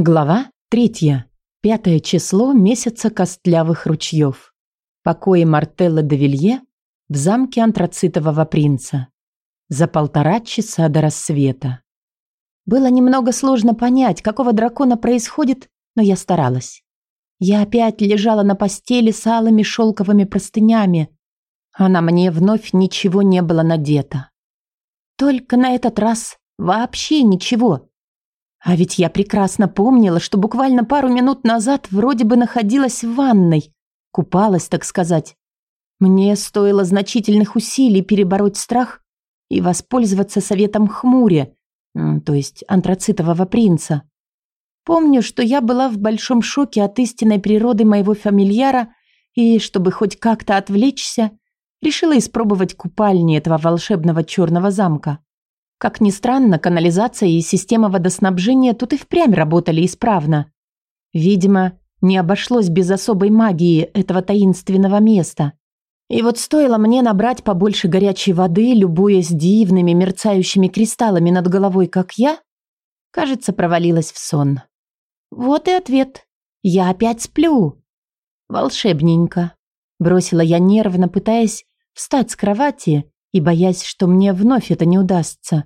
Глава третья. Пятое число месяца костлявых ручьев. Покои Мартелла де Вилье в замке антрацитового принца. За полтора часа до рассвета. Было немного сложно понять, какого дракона происходит, но я старалась. Я опять лежала на постели с алыми шелковыми простынями, а на мне вновь ничего не было надето. Только на этот раз вообще ничего – а ведь я прекрасно помнила, что буквально пару минут назад вроде бы находилась в ванной. Купалась, так сказать. Мне стоило значительных усилий перебороть страх и воспользоваться советом хмуря, то есть антрацитового принца. Помню, что я была в большом шоке от истинной природы моего фамильяра и, чтобы хоть как-то отвлечься, решила испробовать купальни этого волшебного черного замка. Как ни странно, канализация и система водоснабжения тут и впрямь работали исправно. Видимо, не обошлось без особой магии этого таинственного места. И вот стоило мне набрать побольше горячей воды, любуясь дивными мерцающими кристаллами над головой, как я, кажется, провалилась в сон. Вот и ответ. Я опять сплю. Волшебненько. Бросила я нервно, пытаясь встать с кровати и боясь, что мне вновь это не удастся.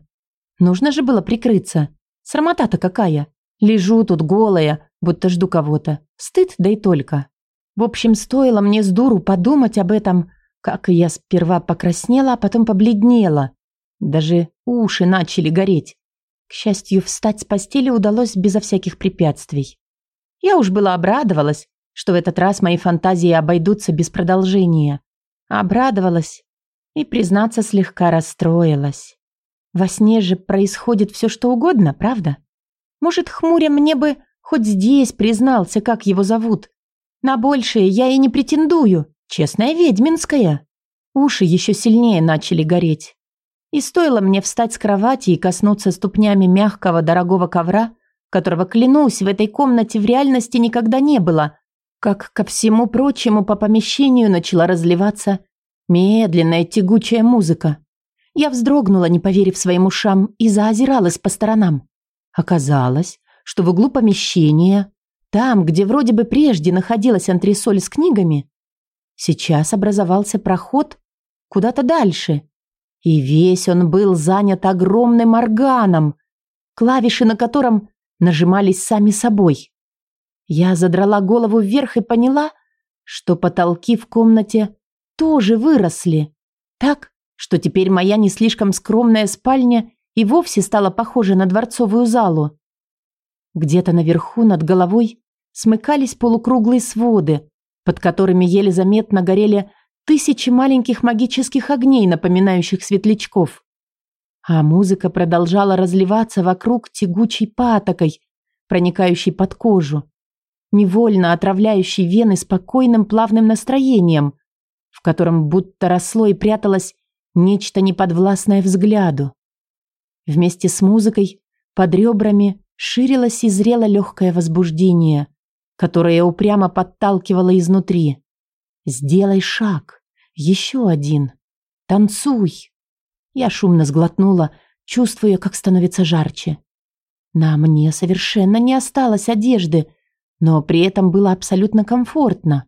Нужно же было прикрыться. Срамота-то какая. Лежу тут голая, будто жду кого-то. Стыд, да и только. В общем, стоило мне с дуру подумать об этом, как я сперва покраснела, а потом побледнела. Даже уши начали гореть. К счастью, встать с постели удалось безо всяких препятствий. Я уж была обрадовалась, что в этот раз мои фантазии обойдутся без продолжения. Обрадовалась и, признаться, слегка расстроилась. Во сне же происходит все что угодно, правда? Может, хмуря мне бы хоть здесь признался, как его зовут. На большее я и не претендую, честная ведьминская. Уши еще сильнее начали гореть. И стоило мне встать с кровати и коснуться ступнями мягкого дорогого ковра, которого, клянусь, в этой комнате в реальности никогда не было, как ко всему прочему по помещению начала разливаться медленная тягучая музыка. Я вздрогнула, не поверив своим ушам, и заозиралась по сторонам. Оказалось, что в углу помещения, там, где вроде бы прежде находилась антресоль с книгами, сейчас образовался проход куда-то дальше. И весь он был занят огромным органом, клавиши на котором нажимались сами собой. Я задрала голову вверх и поняла, что потолки в комнате тоже выросли. Так, что теперь моя не слишком скромная спальня и вовсе стала похожа на дворцовую залу. Где-то наверху над головой смыкались полукруглые своды, под которыми еле заметно горели тысячи маленьких магических огней, напоминающих светлячков. А музыка продолжала разливаться вокруг тягучей патокой, проникающей под кожу, невольно отравляющей вены спокойным плавным настроением, в котором будто росло и пряталось Нечто неподвластное взгляду. Вместе с музыкой под ребрами ширилось и зрело легкое возбуждение, которое упрямо подталкивало изнутри. «Сделай шаг. Еще один. Танцуй!» Я шумно сглотнула, чувствуя, как становится жарче. На мне совершенно не осталось одежды, но при этом было абсолютно комфортно.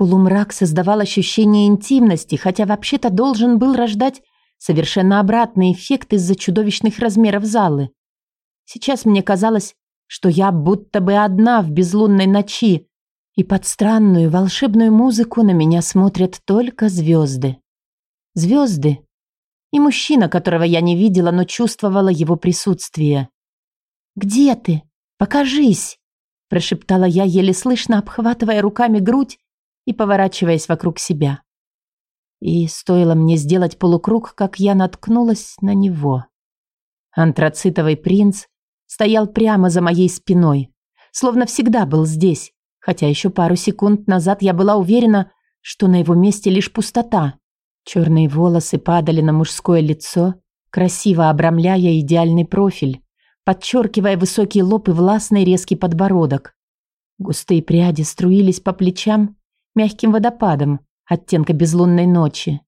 Полумрак создавал ощущение интимности, хотя вообще-то должен был рождать совершенно обратный эффект из-за чудовищных размеров залы. Сейчас мне казалось, что я будто бы одна в безлунной ночи, и под странную волшебную музыку на меня смотрят только звезды. Звезды и мужчина, которого я не видела, но чувствовала его присутствие. «Где ты? Покажись!» прошептала я, еле слышно обхватывая руками грудь и поворачиваясь вокруг себя. И стоило мне сделать полукруг, как я наткнулась на него. Антрацитовый принц стоял прямо за моей спиной, словно всегда был здесь, хотя еще пару секунд назад я была уверена, что на его месте лишь пустота. Черные волосы падали на мужское лицо, красиво обрамляя идеальный профиль, подчеркивая высокий лоб и властный резкий подбородок. Густые пряди струились по плечам мягким водопадом оттенка безлунной ночи.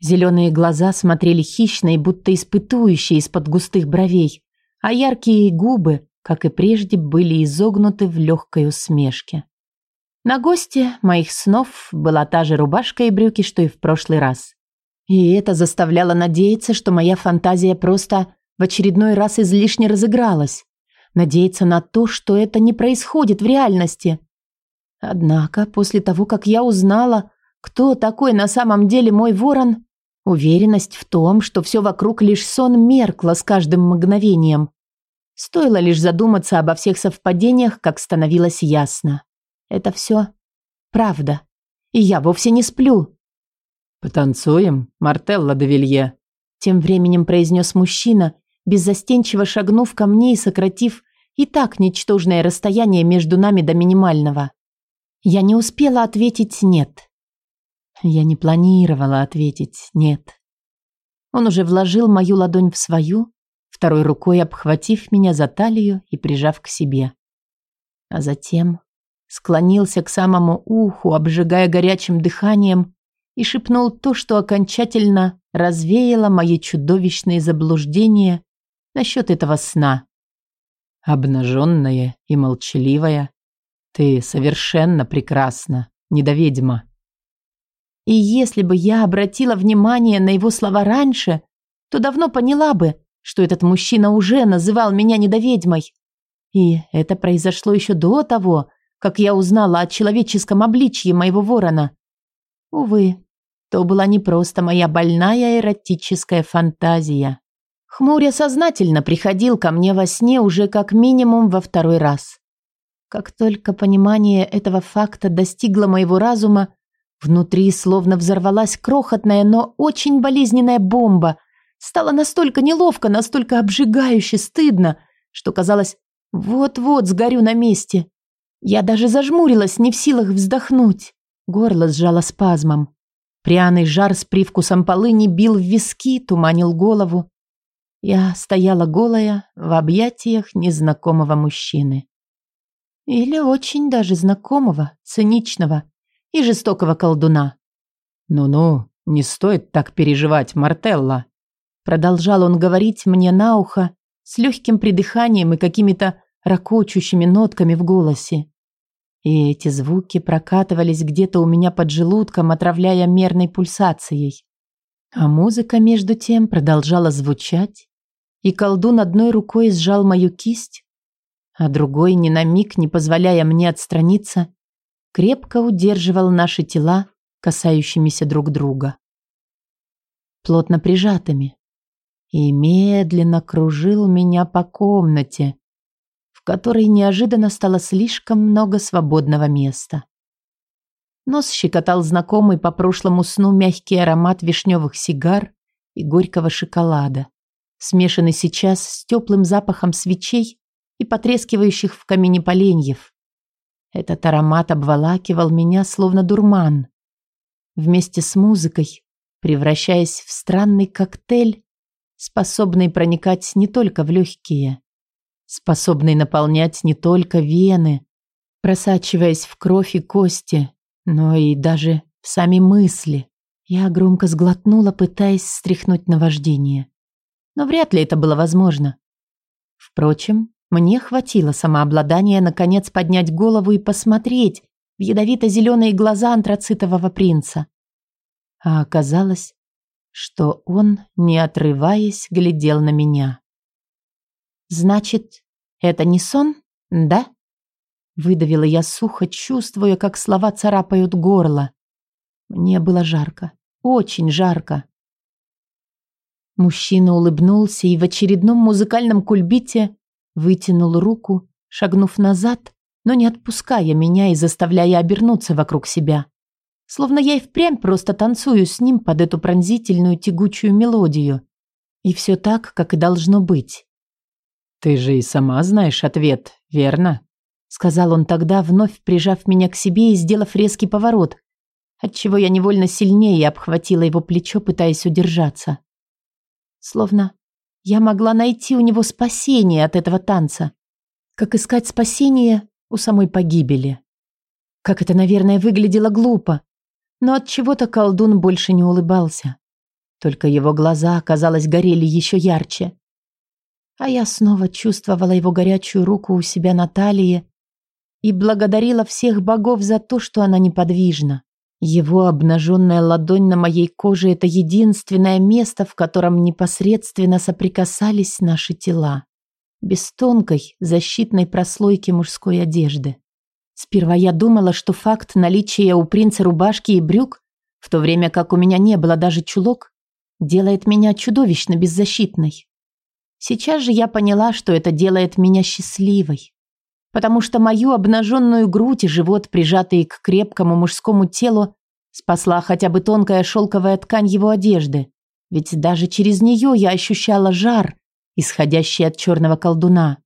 Зеленые глаза смотрели хищно и будто испытующие из-под густых бровей, а яркие губы, как и прежде, были изогнуты в легкой усмешке. На госте моих снов была та же рубашка и брюки, что и в прошлый раз. И это заставляло надеяться, что моя фантазия просто в очередной раз излишне разыгралась. Надеяться на то, что это не происходит в реальности. Однако, после того, как я узнала, кто такой на самом деле мой ворон, уверенность в том, что все вокруг лишь сон меркла с каждым мгновением. Стоило лишь задуматься обо всех совпадениях, как становилось ясно. Это все правда. И я вовсе не сплю. «Потанцуем, Мартелла де Вилье», – тем временем произнес мужчина, беззастенчиво шагнув ко мне и сократив и так ничтожное расстояние между нами до минимального. Я не успела ответить «нет». Я не планировала ответить «нет». Он уже вложил мою ладонь в свою, второй рукой обхватив меня за талию и прижав к себе. А затем склонился к самому уху, обжигая горячим дыханием, и шепнул то, что окончательно развеяло мои чудовищные заблуждения насчет этого сна. Обнаженная и молчаливая, ты совершенно прекрасна, недоведьма. И если бы я обратила внимание на его слова раньше, то давно поняла бы, что этот мужчина уже называл меня недоведьмой. И это произошло еще до того, как я узнала о человеческом обличье моего ворона. Увы, то была не просто моя больная эротическая фантазия. Хмуря сознательно приходил ко мне во сне уже как минимум во второй раз. Как только понимание этого факта достигло моего разума, внутри словно взорвалась крохотная, но очень болезненная бомба. Стало настолько неловко, настолько обжигающе стыдно, что казалось, вот-вот сгорю на месте. Я даже зажмурилась, не в силах вздохнуть. Горло сжало спазмом. Пряный жар с привкусом полыни бил в виски, туманил голову. Я стояла голая в объятиях незнакомого мужчины. Или очень даже знакомого, циничного и жестокого колдуна. «Ну-ну, не стоит так переживать, Мартелла», продолжал он говорить мне на ухо с легким придыханием и какими-то ракочущими нотками в голосе. И эти звуки прокатывались где-то у меня под желудком, отравляя мерной пульсацией. А музыка, между тем, продолжала звучать, и колдун одной рукой сжал мою кисть, а другой, ни на миг не позволяя мне отстраниться, крепко удерживал наши тела, касающимися друг друга. Плотно прижатыми. И медленно кружил меня по комнате, которой неожиданно стало слишком много свободного места. Нос щекотал знакомый по прошлому сну мягкий аромат вишневых сигар и горького шоколада, смешанный сейчас с теплым запахом свечей и потрескивающих в камине поленьев. Этот аромат обволакивал меня, словно дурман. Вместе с музыкой, превращаясь в странный коктейль, способный проникать не только в легкие, способный наполнять не только вены, просачиваясь в кровь и кости, но и даже в сами мысли. Я громко сглотнула, пытаясь стряхнуть наваждение. Но вряд ли это было возможно. Впрочем, мне хватило самообладания наконец поднять голову и посмотреть в ядовито-зеленые глаза антрацитового принца. А оказалось, что он, не отрываясь, глядел на меня. «Значит, это не сон, да?» Выдавила я сухо, чувствуя, как слова царапают горло. Мне было жарко, очень жарко. Мужчина улыбнулся и в очередном музыкальном кульбите вытянул руку, шагнув назад, но не отпуская меня и заставляя обернуться вокруг себя. Словно я и впрямь просто танцую с ним под эту пронзительную тягучую мелодию. И все так, как и должно быть. «Ты же и сама знаешь ответ, верно?» Сказал он тогда, вновь прижав меня к себе и сделав резкий поворот, отчего я невольно сильнее обхватила его плечо, пытаясь удержаться. Словно я могла найти у него спасение от этого танца. Как искать спасение у самой погибели. Как это, наверное, выглядело глупо. Но от чего-то колдун больше не улыбался. Только его глаза, казалось, горели еще ярче. А я снова чувствовала его горячую руку у себя на талии и благодарила всех богов за то, что она неподвижна. Его обнаженная ладонь на моей коже – это единственное место, в котором непосредственно соприкасались наши тела. Без тонкой, защитной прослойки мужской одежды. Сперва я думала, что факт наличия у принца рубашки и брюк, в то время как у меня не было даже чулок, делает меня чудовищно беззащитной. Сейчас же я поняла, что это делает меня счастливой потому что мою обнаженную грудь и живот, прижатые к крепкому мужскому телу, спасла хотя бы тонкая шелковая ткань его одежды. Ведь даже через нее я ощущала жар, исходящий от черного колдуна.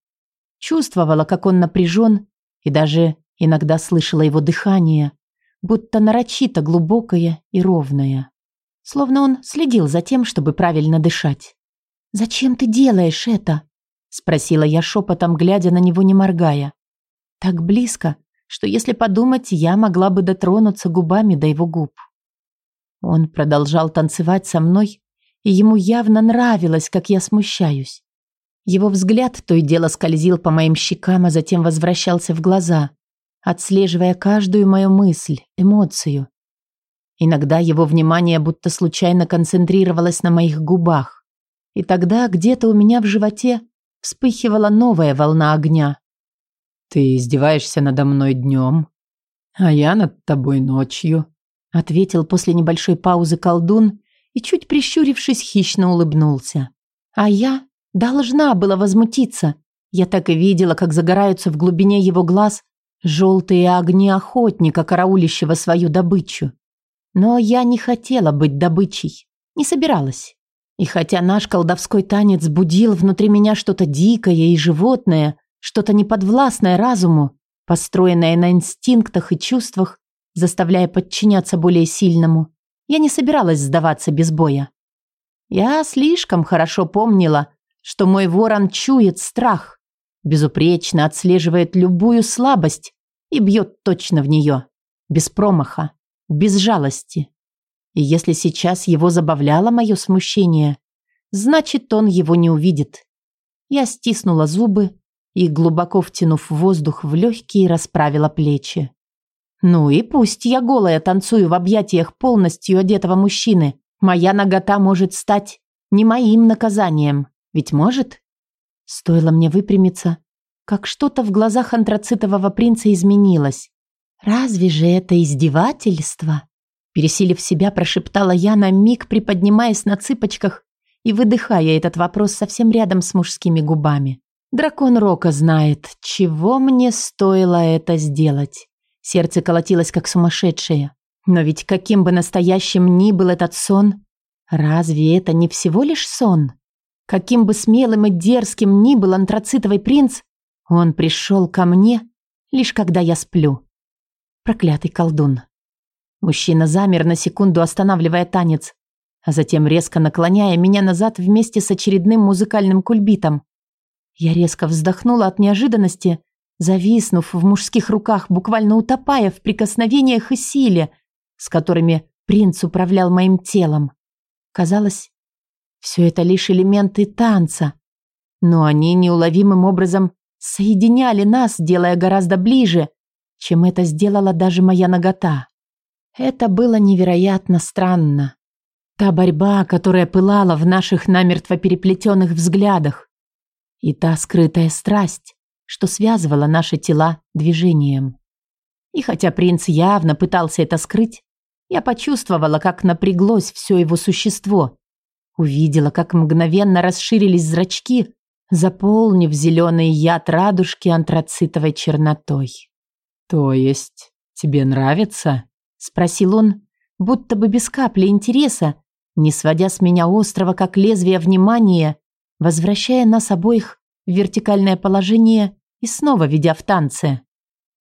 Чувствовала, как он напряжен, и даже иногда слышала его дыхание, будто нарочито глубокое и ровное. Словно он следил за тем, чтобы правильно дышать. «Зачем ты делаешь это?» — спросила я шепотом, глядя на него, не моргая. Так близко, что если подумать, я могла бы дотронуться губами до его губ. Он продолжал танцевать со мной, и ему явно нравилось, как я смущаюсь. Его взгляд то и дело скользил по моим щекам, а затем возвращался в глаза, отслеживая каждую мою мысль, эмоцию. Иногда его внимание будто случайно концентрировалось на моих губах, и тогда где-то у меня в животе вспыхивала новая волна огня. «Ты издеваешься надо мной днем, а я над тобой ночью», ответил после небольшой паузы колдун и, чуть прищурившись, хищно улыбнулся. А я должна была возмутиться. Я так и видела, как загораются в глубине его глаз желтые огни охотника, караулищего свою добычу. Но я не хотела быть добычей, не собиралась. И хотя наш колдовской танец будил внутри меня что-то дикое и животное, что-то неподвластное разуму, построенное на инстинктах и чувствах, заставляя подчиняться более сильному. Я не собиралась сдаваться без боя. Я слишком хорошо помнила, что мой ворон чует страх, безупречно отслеживает любую слабость и бьет точно в нее, без промаха, без жалости. И если сейчас его забавляло мое смущение, значит, он его не увидит. Я стиснула зубы и, глубоко втянув воздух в легкие, расправила плечи. Ну и пусть я голая танцую в объятиях полностью одетого мужчины, моя нагота может стать не моим наказанием, ведь может? Стоило мне выпрямиться, как что-то в глазах антрацитового принца изменилось. «Разве же это издевательство?» Пересилив себя, прошептала я на миг, приподнимаясь на цыпочках и выдыхая этот вопрос совсем рядом с мужскими губами. Дракон Рока знает, чего мне стоило это сделать. Сердце колотилось как сумасшедшее. Но ведь каким бы настоящим ни был этот сон, разве это не всего лишь сон? Каким бы смелым и дерзким ни был антрацитовый принц, он пришел ко мне, лишь когда я сплю. Проклятый колдун. Мужчина замер на секунду, останавливая танец, а затем резко наклоняя меня назад вместе с очередным музыкальным кульбитом. Я резко вздохнула от неожиданности, зависнув в мужских руках, буквально утопая в прикосновениях и силе, с которыми принц управлял моим телом. Казалось, все это лишь элементы танца, но они неуловимым образом соединяли нас, делая гораздо ближе, чем это сделала даже моя нагота. Это было невероятно странно. Та борьба, которая пылала в наших намертво переплетенных взглядах, и та скрытая страсть, что связывала наши тела движением. И хотя принц явно пытался это скрыть, я почувствовала, как напряглось все его существо. Увидела, как мгновенно расширились зрачки, заполнив зеленый яд радужки антрацитовой чернотой. «То есть тебе нравится?» – спросил он, будто бы без капли интереса, не сводя с меня острого, как лезвие внимания, возвращая нас обоих в вертикальное положение и снова ведя в танце.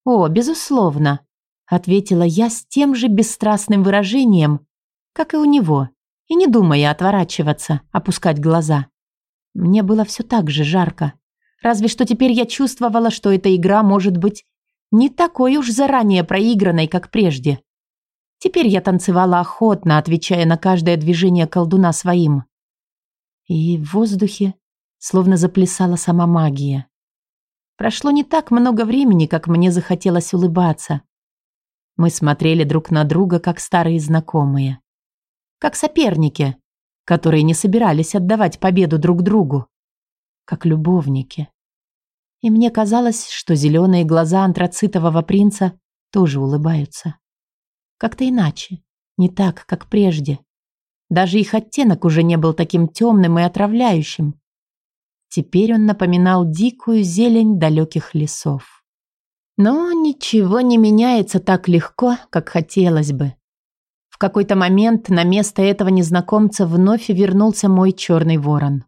«О, безусловно», — ответила я с тем же бесстрастным выражением, как и у него, и не думая отворачиваться, опускать глаза. Мне было все так же жарко. Разве что теперь я чувствовала, что эта игра может быть не такой уж заранее проигранной, как прежде. Теперь я танцевала охотно, отвечая на каждое движение колдуна своим. И в воздухе словно заплясала сама магия. Прошло не так много времени, как мне захотелось улыбаться. Мы смотрели друг на друга, как старые знакомые. Как соперники, которые не собирались отдавать победу друг другу. Как любовники. И мне казалось, что зеленые глаза антрацитового принца тоже улыбаются. Как-то иначе, не так, как прежде. Даже их оттенок уже не был таким темным и отравляющим. Теперь он напоминал дикую зелень далеких лесов. Но ничего не меняется так легко, как хотелось бы. В какой-то момент на место этого незнакомца вновь вернулся мой черный ворон.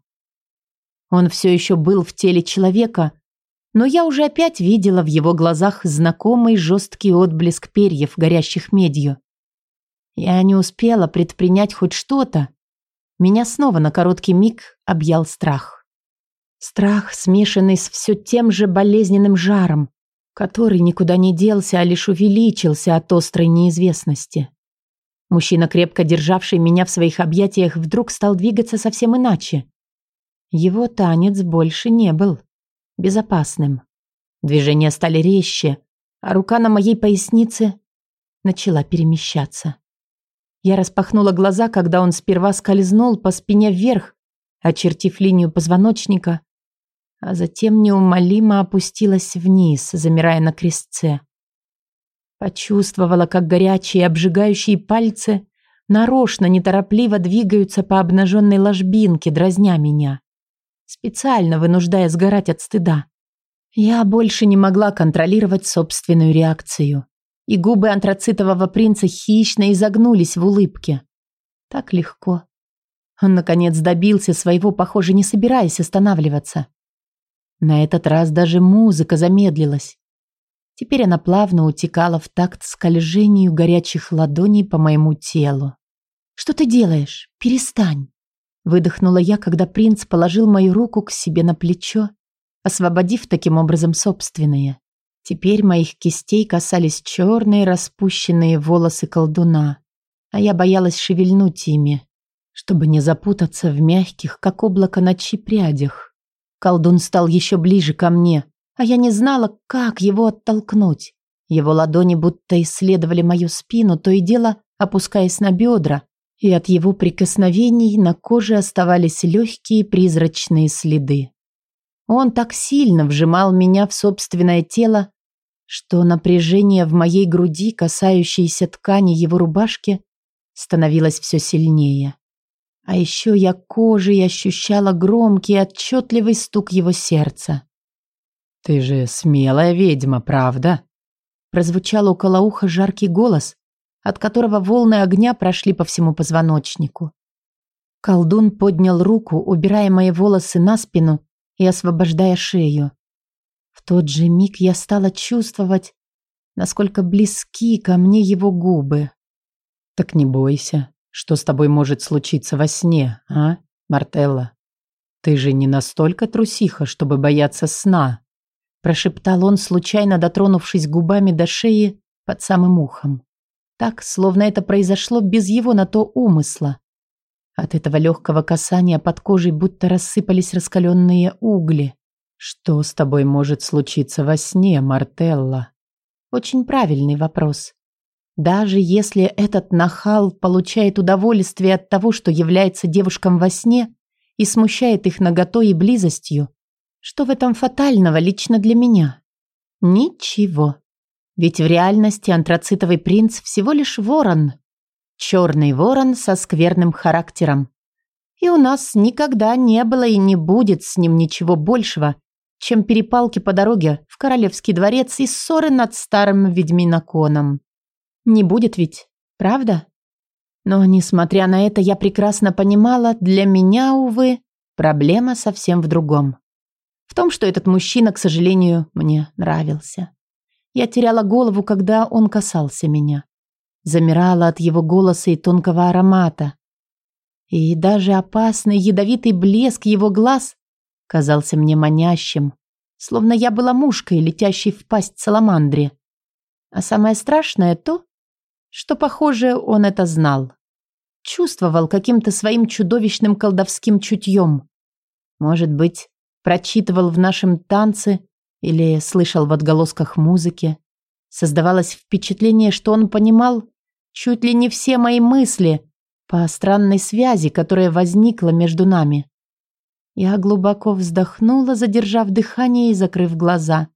Он все еще был в теле человека, но я уже опять видела в его глазах знакомый жесткий отблеск перьев, горящих медью. Я не успела предпринять хоть что-то. Меня снова на короткий миг объял страх. Страх, смешанный с все тем же болезненным жаром, который никуда не делся, а лишь увеличился от острой неизвестности. Мужчина, крепко державший меня в своих объятиях, вдруг стал двигаться совсем иначе. Его танец больше не был безопасным. Движения стали резче, а рука на моей пояснице начала перемещаться. Я распахнула глаза, когда он сперва скользнул по спине вверх, очертив линию позвоночника, а затем неумолимо опустилась вниз, замирая на крестце. Почувствовала, как горячие обжигающие пальцы нарочно неторопливо двигаются по обнаженной ложбинке, дразня меня специально вынуждая сгорать от стыда. Я больше не могла контролировать собственную реакцию. И губы антрацитового принца хищно изогнулись в улыбке. Так легко. Он, наконец, добился своего, похоже, не собираясь останавливаться. На этот раз даже музыка замедлилась. Теперь она плавно утекала в такт скольжению горячих ладоней по моему телу. «Что ты делаешь? Перестань!» Выдохнула я, когда принц положил мою руку к себе на плечо, освободив таким образом собственные. Теперь моих кистей касались черные распущенные волосы колдуна, а я боялась шевельнуть ими, чтобы не запутаться в мягких, как облако ночи, прядях. Колдун стал еще ближе ко мне, а я не знала, как его оттолкнуть. Его ладони будто исследовали мою спину, то и дело опускаясь на бедра, и от его прикосновений на коже оставались легкие призрачные следы. Он так сильно вжимал меня в собственное тело, что напряжение в моей груди, касающееся ткани его рубашки, становилось все сильнее. А еще я кожей ощущала громкий отчетливый стук его сердца. «Ты же смелая ведьма, правда?» Прозвучал около уха жаркий голос, от которого волны огня прошли по всему позвоночнику. Колдун поднял руку, убирая мои волосы на спину и освобождая шею. В тот же миг я стала чувствовать, насколько близки ко мне его губы. «Так не бойся, что с тобой может случиться во сне, а, Мартелла? Ты же не настолько трусиха, чтобы бояться сна», прошептал он, случайно дотронувшись губами до шеи под самым ухом так, словно это произошло без его на то умысла. От этого легкого касания под кожей будто рассыпались раскаленные угли. «Что с тобой может случиться во сне, Мартелла?» Очень правильный вопрос. Даже если этот нахал получает удовольствие от того, что является девушкам во сне и смущает их наготой и близостью, что в этом фатального лично для меня? Ничего. Ведь в реальности антрацитовый принц всего лишь ворон. Черный ворон со скверным характером. И у нас никогда не было и не будет с ним ничего большего, чем перепалки по дороге в королевский дворец и ссоры над старым ведьминоконом. Не будет ведь, правда? Но, несмотря на это, я прекрасно понимала, для меня, увы, проблема совсем в другом. В том, что этот мужчина, к сожалению, мне нравился. Я теряла голову, когда он касался меня. Замирала от его голоса и тонкого аромата. И даже опасный ядовитый блеск его глаз казался мне манящим, словно я была мушкой, летящей в пасть саламандре. А самое страшное то, что, похоже, он это знал. Чувствовал каким-то своим чудовищным колдовским чутьем. Может быть, прочитывал в нашем танце или слышал в отголосках музыки. Создавалось впечатление, что он понимал чуть ли не все мои мысли по странной связи, которая возникла между нами. Я глубоко вздохнула, задержав дыхание и закрыв глаза.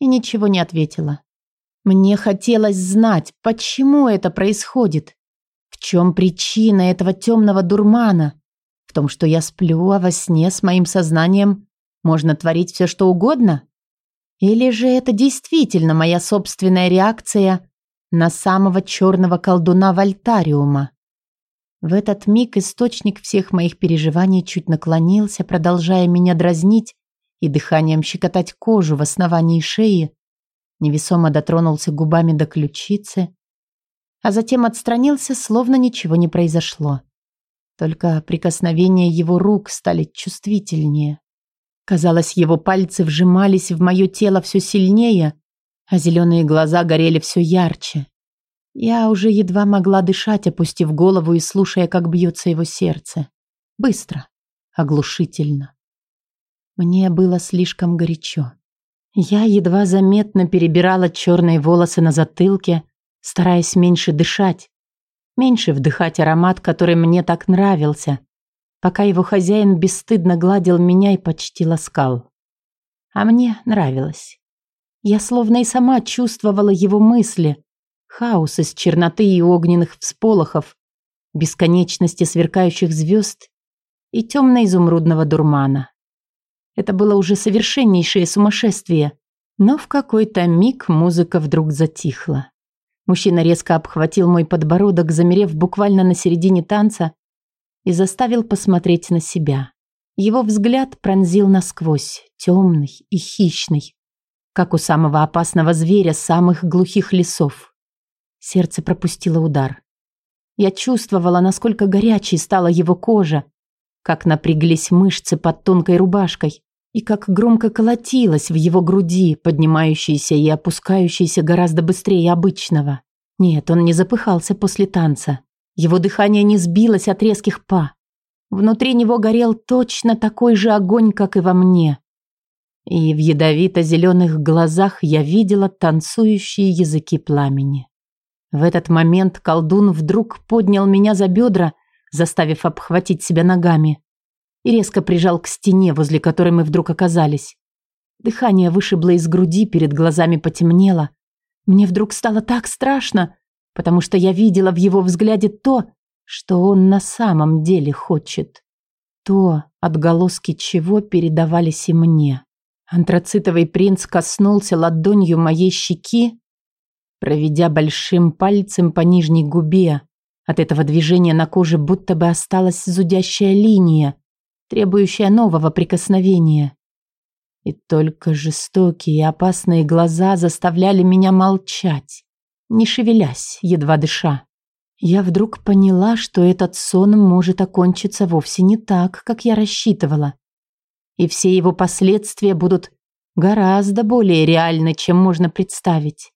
И ничего не ответила. Мне хотелось знать, почему это происходит. В чем причина этого темного дурмана? В том, что я сплю, а во сне с моим сознанием можно творить все, что угодно? Или же это действительно моя собственная реакция на самого черного колдуна Вольтариума? В этот миг источник всех моих переживаний чуть наклонился, продолжая меня дразнить и дыханием щекотать кожу в основании шеи, невесомо дотронулся губами до ключицы, а затем отстранился, словно ничего не произошло. Только прикосновения его рук стали чувствительнее. Казалось, его пальцы вжимались в мое тело все сильнее, а зеленые глаза горели все ярче. Я уже едва могла дышать, опустив голову и слушая, как бьется его сердце. Быстро, оглушительно. Мне было слишком горячо. Я едва заметно перебирала черные волосы на затылке, стараясь меньше дышать, меньше вдыхать аромат, который мне так нравился, пока его хозяин бесстыдно гладил меня и почти ласкал. А мне нравилось. Я словно и сама чувствовала его мысли, хаос из черноты и огненных всполохов, бесконечности сверкающих звезд и темно-изумрудного дурмана. Это было уже совершеннейшее сумасшествие, но в какой-то миг музыка вдруг затихла. Мужчина резко обхватил мой подбородок, замерев буквально на середине танца, и заставил посмотреть на себя. Его взгляд пронзил насквозь, темный и хищный, как у самого опасного зверя самых глухих лесов. Сердце пропустило удар. Я чувствовала, насколько горячей стала его кожа, как напряглись мышцы под тонкой рубашкой и как громко колотилось в его груди, поднимающейся и опускающейся гораздо быстрее обычного. Нет, он не запыхался после танца. Его дыхание не сбилось от резких па. Внутри него горел точно такой же огонь, как и во мне. И в ядовито-зеленых глазах я видела танцующие языки пламени. В этот момент колдун вдруг поднял меня за бедра, заставив обхватить себя ногами, и резко прижал к стене, возле которой мы вдруг оказались. Дыхание вышибло из груди, перед глазами потемнело. Мне вдруг стало так страшно, потому что я видела в его взгляде то, что он на самом деле хочет. То, отголоски чего передавались и мне. Антрацитовый принц коснулся ладонью моей щеки, проведя большим пальцем по нижней губе. От этого движения на коже будто бы осталась зудящая линия, требующая нового прикосновения. И только жестокие и опасные глаза заставляли меня молчать, не шевелясь, едва дыша. Я вдруг поняла, что этот сон может окончиться вовсе не так, как я рассчитывала. И все его последствия будут гораздо более реальны, чем можно представить.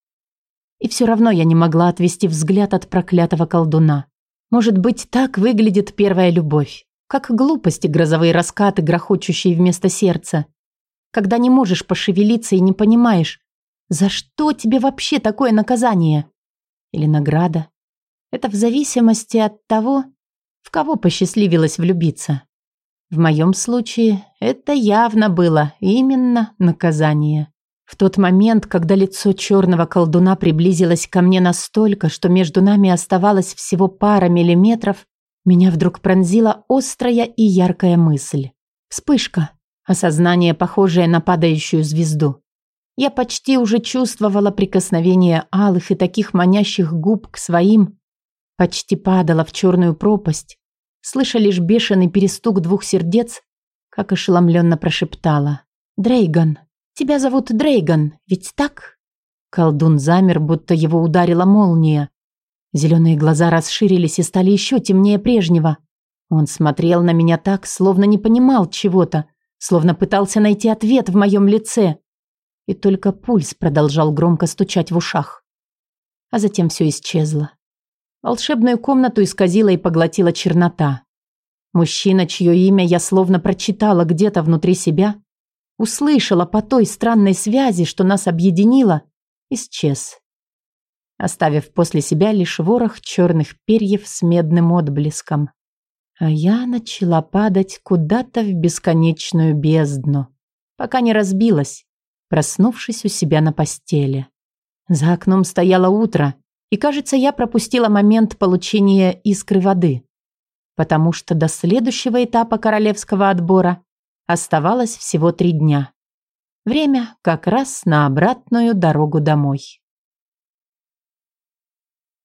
И все равно я не могла отвести взгляд от проклятого колдуна. Может быть, так выглядит первая любовь. Как глупости грозовые раскаты, грохочущие вместо сердца. Когда не можешь пошевелиться и не понимаешь, за что тебе вообще такое наказание? Или награда? Это в зависимости от того, в кого посчастливилось влюбиться. В моем случае это явно было именно наказание. В тот момент, когда лицо черного колдуна приблизилось ко мне настолько, что между нами оставалось всего пара миллиметров, меня вдруг пронзила острая и яркая мысль. Вспышка, осознание, похожее на падающую звезду. Я почти уже чувствовала прикосновение алых и таких манящих губ к своим, почти падала в черную пропасть, слыша лишь бешеный перестук двух сердец, как ошеломленно прошептала. «Дрейган!» Тебя зовут Дрейган, ведь так?» Колдун замер, будто его ударила молния. Зеленые глаза расширились и стали еще темнее прежнего. Он смотрел на меня так, словно не понимал чего-то, словно пытался найти ответ в моем лице. И только пульс продолжал громко стучать в ушах. А затем все исчезло. Волшебную комнату исказила и поглотила чернота. Мужчина, чье имя я словно прочитала где-то внутри себя, услышала по той странной связи, что нас объединило, исчез, оставив после себя лишь ворох черных перьев с медным отблеском. А я начала падать куда-то в бесконечную бездну, пока не разбилась, проснувшись у себя на постели. За окном стояло утро, и, кажется, я пропустила момент получения искры воды, потому что до следующего этапа королевского отбора оставалось всего три дня. Время как раз на обратную дорогу домой.